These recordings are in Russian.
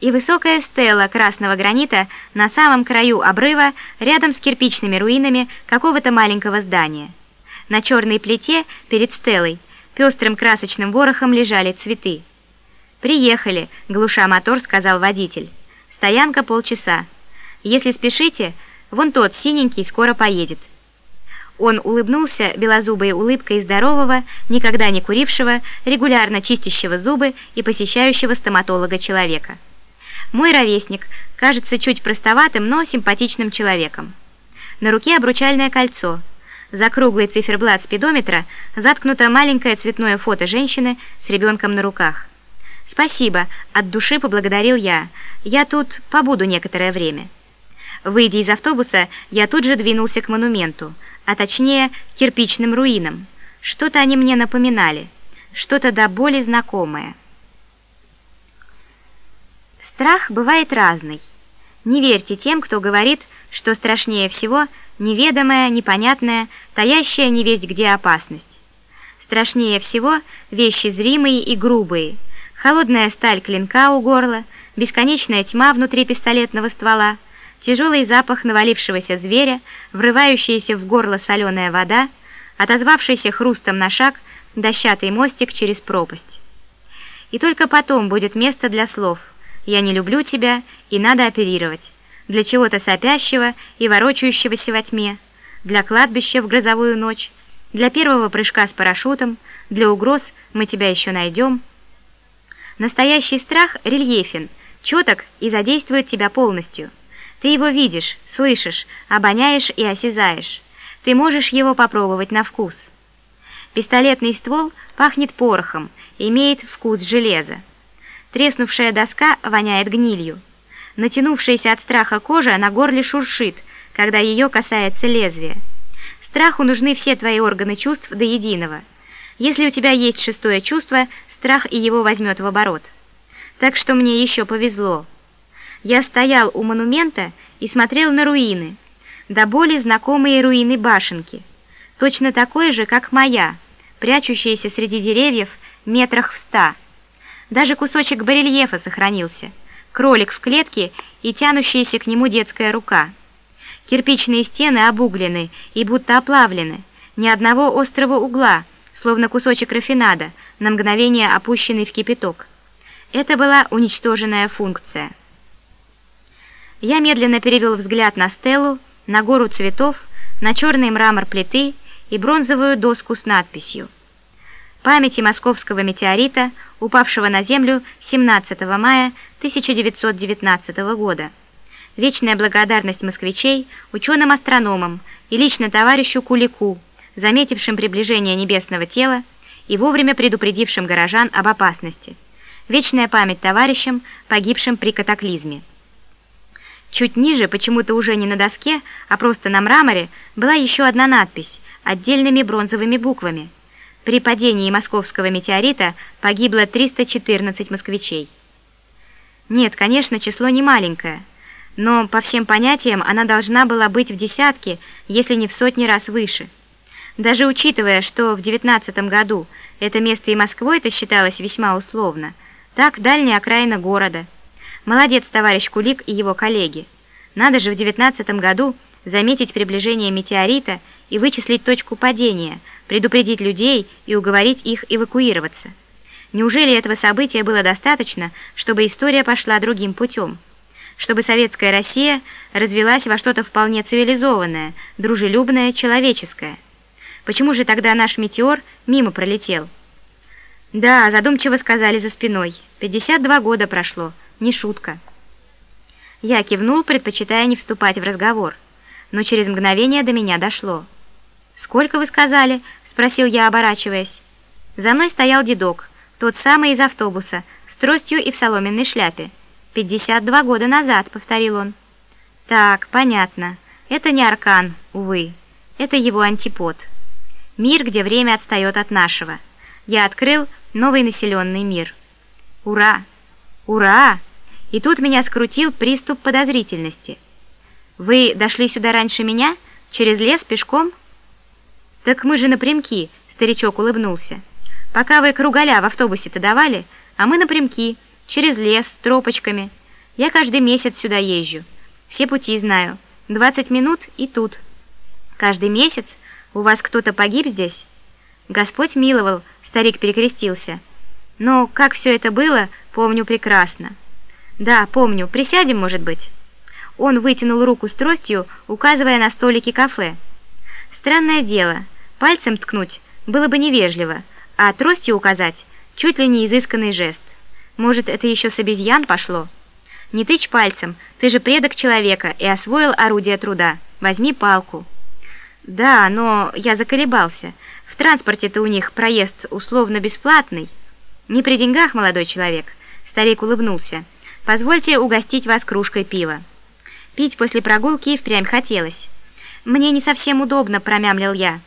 и высокая стела красного гранита на самом краю обрыва рядом с кирпичными руинами какого-то маленького здания. На черной плите перед стелой пестрым красочным ворохом лежали цветы. «Приехали», — глуша мотор, сказал водитель. «Стоянка полчаса. Если спешите, вон тот синенький скоро поедет». Он улыбнулся белозубой улыбкой здорового, никогда не курившего, регулярно чистящего зубы и посещающего стоматолога человека. Мой ровесник кажется чуть простоватым, но симпатичным человеком. На руке обручальное кольцо. За круглый циферблат спидометра заткнуто маленькое цветное фото женщины с ребенком на руках. «Спасибо», — от души поблагодарил я. «Я тут побуду некоторое время». Выйдя из автобуса, я тут же двинулся к монументу, а точнее кирпичным руинам. Что-то они мне напоминали, что-то до боли знакомое. Страх бывает разный. Не верьте тем, кто говорит, что страшнее всего неведомая, непонятная, таящая невесть где опасность. Страшнее всего вещи зримые и грубые, холодная сталь клинка у горла, бесконечная тьма внутри пистолетного ствола, тяжелый запах навалившегося зверя, врывающаяся в горло соленая вода, отозвавшийся хрустом на шаг дощатый мостик через пропасть. И только потом будет место для слов «Я не люблю тебя» и «Надо оперировать», для чего-то сопящего и ворочающегося во тьме, для кладбища в грозовую ночь, для первого прыжка с парашютом, для угроз «Мы тебя еще найдем». Настоящий страх рельефен, четок и задействует тебя полностью – ты его видишь, слышишь, обоняешь и осязаешь. Ты можешь его попробовать на вкус. Пистолетный ствол пахнет порохом, имеет вкус железа. Треснувшая доска воняет гнилью. Натянувшаяся от страха кожа на горле шуршит, когда ее касается лезвие. Страху нужны все твои органы чувств до единого. Если у тебя есть шестое чувство, страх и его возьмет в оборот. Так что мне еще повезло. Я стоял у монумента и смотрел на руины, до боли знакомые руины башенки, точно такой же, как моя, прячущаяся среди деревьев метрах в ста. Даже кусочек барельефа сохранился, кролик в клетке и тянущаяся к нему детская рука. Кирпичные стены обуглены и будто оплавлены, ни одного острого угла, словно кусочек рафинада, на мгновение опущенный в кипяток. Это была уничтоженная функция. Я медленно перевел взгляд на стелу, на гору цветов, на черный мрамор плиты и бронзовую доску с надписью «Памяти московского метеорита, упавшего на Землю 17 мая 1919 года. Вечная благодарность москвичей, ученым-астрономам и лично товарищу Кулику, заметившим приближение небесного тела и вовремя предупредившим горожан об опасности. Вечная память товарищам, погибшим при катаклизме». Чуть ниже, почему-то уже не на доске, а просто на мраморе, была еще одна надпись отдельными бронзовыми буквами. При падении московского метеорита погибло 314 москвичей. Нет, конечно, число не маленькое, но по всем понятиям она должна была быть в десятке, если не в сотни раз выше. Даже учитывая, что в 19 году это место и Москвой-то считалось весьма условно, так дальняя окраина города – Молодец, товарищ Кулик и его коллеги. Надо же в девятнадцатом году заметить приближение метеорита и вычислить точку падения, предупредить людей и уговорить их эвакуироваться. Неужели этого события было достаточно, чтобы история пошла другим путем? Чтобы советская Россия развелась во что-то вполне цивилизованное, дружелюбное, человеческое? Почему же тогда наш метеор мимо пролетел? Да, задумчиво сказали за спиной. 52 года прошло. Не шутка. Я кивнул, предпочитая не вступать в разговор, но через мгновение до меня дошло. «Сколько вы сказали?» — спросил я, оборачиваясь. За мной стоял дедок, тот самый из автобуса, с тростью и в соломенной шляпе. «Пятьдесят два года назад», — повторил он. «Так, понятно. Это не Аркан, увы. Это его антипод. Мир, где время отстает от нашего. Я открыл новый населенный мир. Ура! Ура!» И тут меня скрутил приступ подозрительности. «Вы дошли сюда раньше меня? Через лес, пешком?» «Так мы же напрямки», — старичок улыбнулся. «Пока вы кругаля в автобусе-то давали, а мы напрямки, через лес, тропочками. Я каждый месяц сюда езжу. Все пути знаю. 20 минут и тут. Каждый месяц у вас кто-то погиб здесь? Господь миловал, старик перекрестился. Но как все это было, помню прекрасно. Да, помню. Присядем, может быть? Он вытянул руку с тростью, указывая на столики кафе. Странное дело, пальцем ткнуть было бы невежливо, а тростью указать чуть ли не изысканный жест. Может, это еще с обезьян пошло? Не тычь пальцем, ты же предок человека и освоил орудие труда. Возьми палку. Да, но я заколебался. В транспорте-то у них проезд условно бесплатный. Не при деньгах, молодой человек. Старик улыбнулся. Позвольте угостить вас кружкой пива. Пить после прогулки впрямь хотелось. Мне не совсем удобно, промямлил я.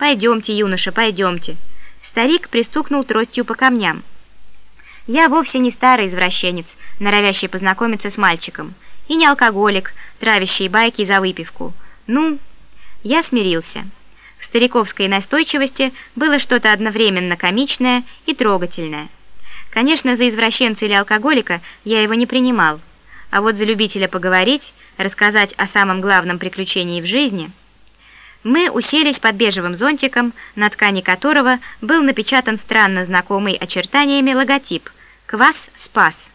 Пойдемте, юноша, пойдемте. Старик пристукнул тростью по камням. Я вовсе не старый извращенец, норовящий познакомиться с мальчиком, и не алкоголик, травящий байки за выпивку. Ну, я смирился. В стариковской настойчивости было что-то одновременно комичное и трогательное. Конечно, за извращенца или алкоголика я его не принимал, а вот за любителя поговорить, рассказать о самом главном приключении в жизни... Мы уселись под бежевым зонтиком, на ткани которого был напечатан странно знакомый очертаниями логотип «Квас спас».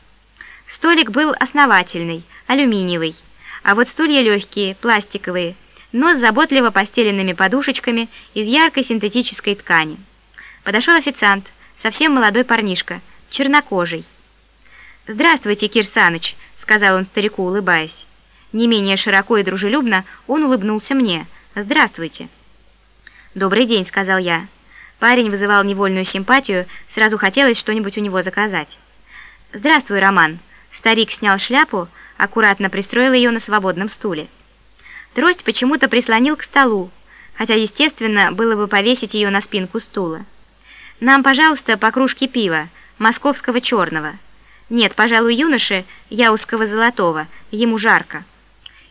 Столик был основательный, алюминиевый, а вот стулья легкие, пластиковые, но с заботливо постеленными подушечками из яркой синтетической ткани. Подошел официант, совсем молодой парнишка, чернокожий. «Здравствуйте, Кирсаныч», — сказал он старику, улыбаясь. Не менее широко и дружелюбно он улыбнулся мне — «Здравствуйте». «Добрый день», — сказал я. Парень вызывал невольную симпатию, сразу хотелось что-нибудь у него заказать. «Здравствуй, Роман». Старик снял шляпу, аккуратно пристроил ее на свободном стуле. Трость почему-то прислонил к столу, хотя, естественно, было бы повесить ее на спинку стула. «Нам, пожалуйста, по кружке пива, московского черного. Нет, пожалуй, юноше, яузского золотого, ему жарко.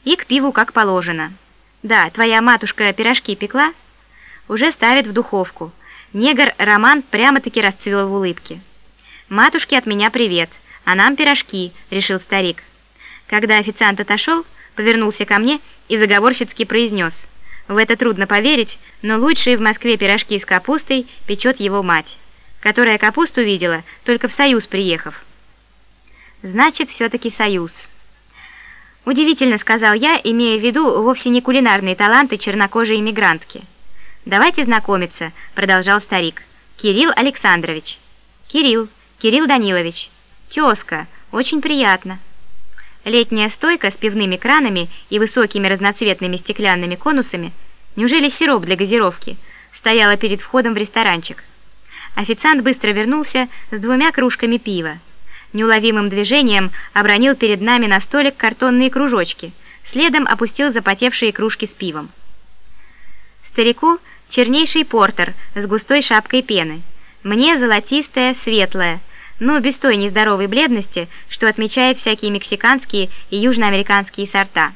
И к пиву как положено». «Да, твоя матушка пирожки пекла?» «Уже ставит в духовку». Негр Роман прямо-таки расцвел в улыбке. «Матушке от меня привет, а нам пирожки», — решил старик. Когда официант отошел, повернулся ко мне и заговорщицки произнес. «В это трудно поверить, но лучшие в Москве пирожки с капустой печет его мать, которая капусту видела, только в Союз приехав». «Значит, все-таки Союз». «Удивительно», — сказал я, имея в виду вовсе не кулинарные таланты чернокожей иммигрантки. «Давайте знакомиться», — продолжал старик. «Кирилл Александрович». «Кирилл, Кирилл Данилович». «Тезка, очень приятно». Летняя стойка с пивными кранами и высокими разноцветными стеклянными конусами, неужели сироп для газировки, стояла перед входом в ресторанчик. Официант быстро вернулся с двумя кружками пива неуловимым движением обронил перед нами на столик картонные кружочки, следом опустил запотевшие кружки с пивом. Старику чернейший портер с густой шапкой пены, мне золотистая, светлая, но без той нездоровой бледности, что отмечает всякие мексиканские и южноамериканские сорта.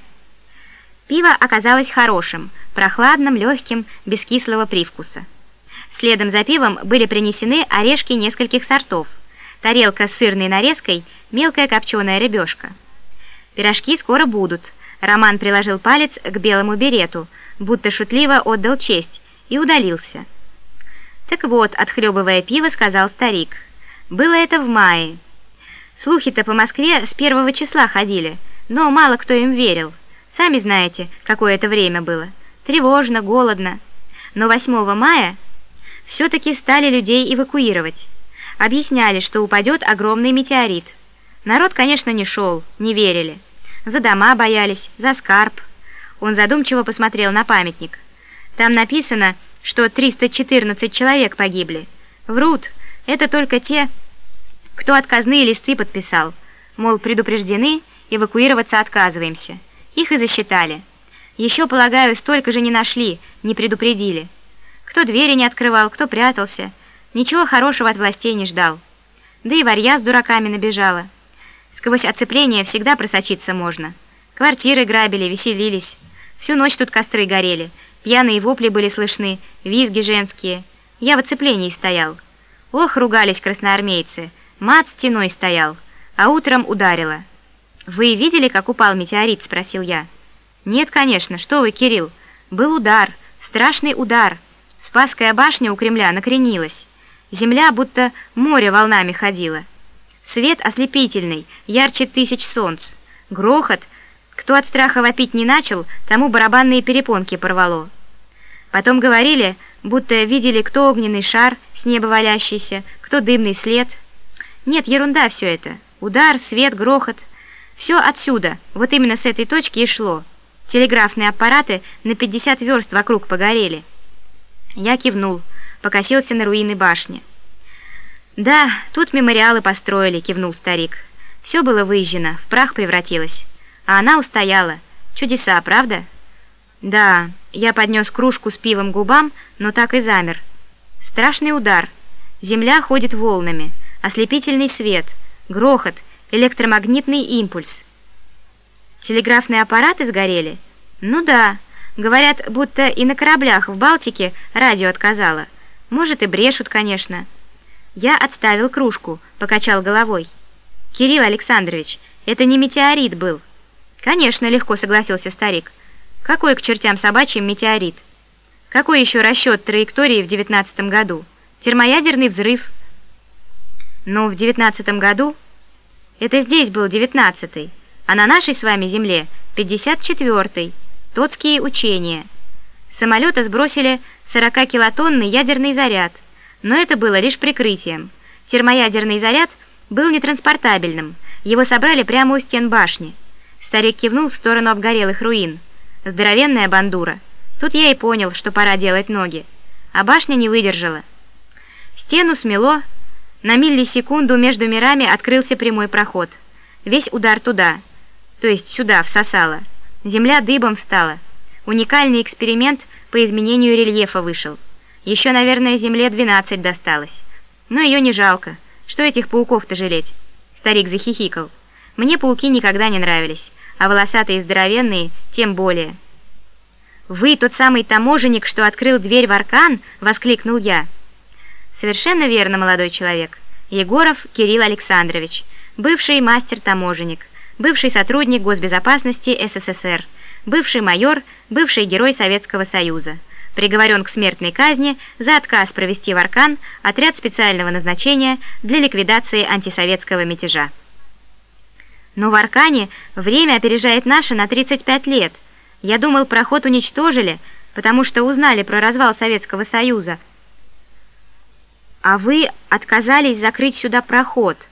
Пиво оказалось хорошим, прохладным, легким, без кислого привкуса. Следом за пивом были принесены орешки нескольких сортов, тарелка с сырной нарезкой, мелкая копченая рыбешка. Пирожки скоро будут. Роман приложил палец к белому берету, будто шутливо отдал честь, и удалился. «Так вот», — отхлебывая пиво, сказал старик. «Было это в мае. Слухи-то по Москве с первого числа ходили, но мало кто им верил. Сами знаете, какое это время было. Тревожно, голодно. Но 8 мая все-таки стали людей эвакуировать объясняли, что упадет огромный метеорит. Народ, конечно, не шел, не верили. За дома боялись, за скарб. Он задумчиво посмотрел на памятник. Там написано, что 314 человек погибли. Врут, это только те, кто отказные листы подписал. Мол, предупреждены, эвакуироваться отказываемся. Их и засчитали. Еще, полагаю, столько же не нашли, не предупредили. Кто двери не открывал, кто прятался – Ничего хорошего от властей не ждал. Да и варья с дураками набежала. Сквозь оцепление всегда просочиться можно. Квартиры грабили, веселились. Всю ночь тут костры горели. Пьяные вопли были слышны, визги женские. Я в оцеплении стоял. Ох, ругались красноармейцы. Мат стеной стоял, а утром ударило. «Вы видели, как упал метеорит?» – спросил я. «Нет, конечно. Что вы, Кирилл? Был удар, страшный удар. Спасская башня у Кремля накренилась. Земля будто море волнами ходила. Свет ослепительный, ярче тысяч солнц. Грохот. Кто от страха вопить не начал, тому барабанные перепонки порвало. Потом говорили, будто видели, кто огненный шар с неба валящийся, кто дымный след. Нет, ерунда все это. Удар, свет, грохот. Все отсюда, вот именно с этой точки и шло. Телеграфные аппараты на 50 верст вокруг погорели. Я кивнул, покосился на руины башни. «Да, тут мемориалы построили», — кивнул старик. «Все было выжжено, в прах превратилось. А она устояла. Чудеса, правда?» «Да», — я поднес кружку с пивом губам, но так и замер. Страшный удар. Земля ходит волнами, ослепительный свет, грохот, электромагнитный импульс. Телеграфные аппараты сгорели? Ну да. Говорят, будто и на кораблях в Балтике радио отказало. Может, и брешут, конечно. Я отставил кружку, покачал головой. «Кирилл Александрович, это не метеорит был». «Конечно, легко согласился старик. Какой к чертям собачьим метеорит? Какой еще расчет траектории в девятнадцатом году? Термоядерный взрыв?» «Ну, в девятнадцатом году...» «Это здесь был девятнадцатый, а на нашей с вами земле пятьдесят четвертый. Тотские учения. Самолета сбросили 40-килотонный ядерный заряд, но это было лишь прикрытием. Термоядерный заряд был нетранспортабельным, его собрали прямо у стен башни. Старик кивнул в сторону обгорелых руин. Здоровенная бандура. Тут я и понял, что пора делать ноги. А башня не выдержала. Стену смело. На миллисекунду между мирами открылся прямой проход. Весь удар туда, то есть сюда, всосало. Земля дыбом встала. Уникальный эксперимент по изменению рельефа вышел. Еще, наверное, Земле 12 досталось. Но ее не жалко. Что этих пауков-то жалеть? Старик захихикал. Мне пауки никогда не нравились, а волосатые и здоровенные тем более. «Вы тот самый таможенник, что открыл дверь в Аркан?» — воскликнул я. «Совершенно верно, молодой человек. Егоров Кирилл Александрович, бывший мастер-таможенник, бывший сотрудник госбезопасности СССР, бывший майор, бывший герой Советского Союза, приговорен к смертной казни за отказ провести в Аркан отряд специального назначения для ликвидации антисоветского мятежа. Но в Аркане время опережает наше на 35 лет. Я думал, проход уничтожили, потому что узнали про развал Советского Союза. А вы отказались закрыть сюда проход –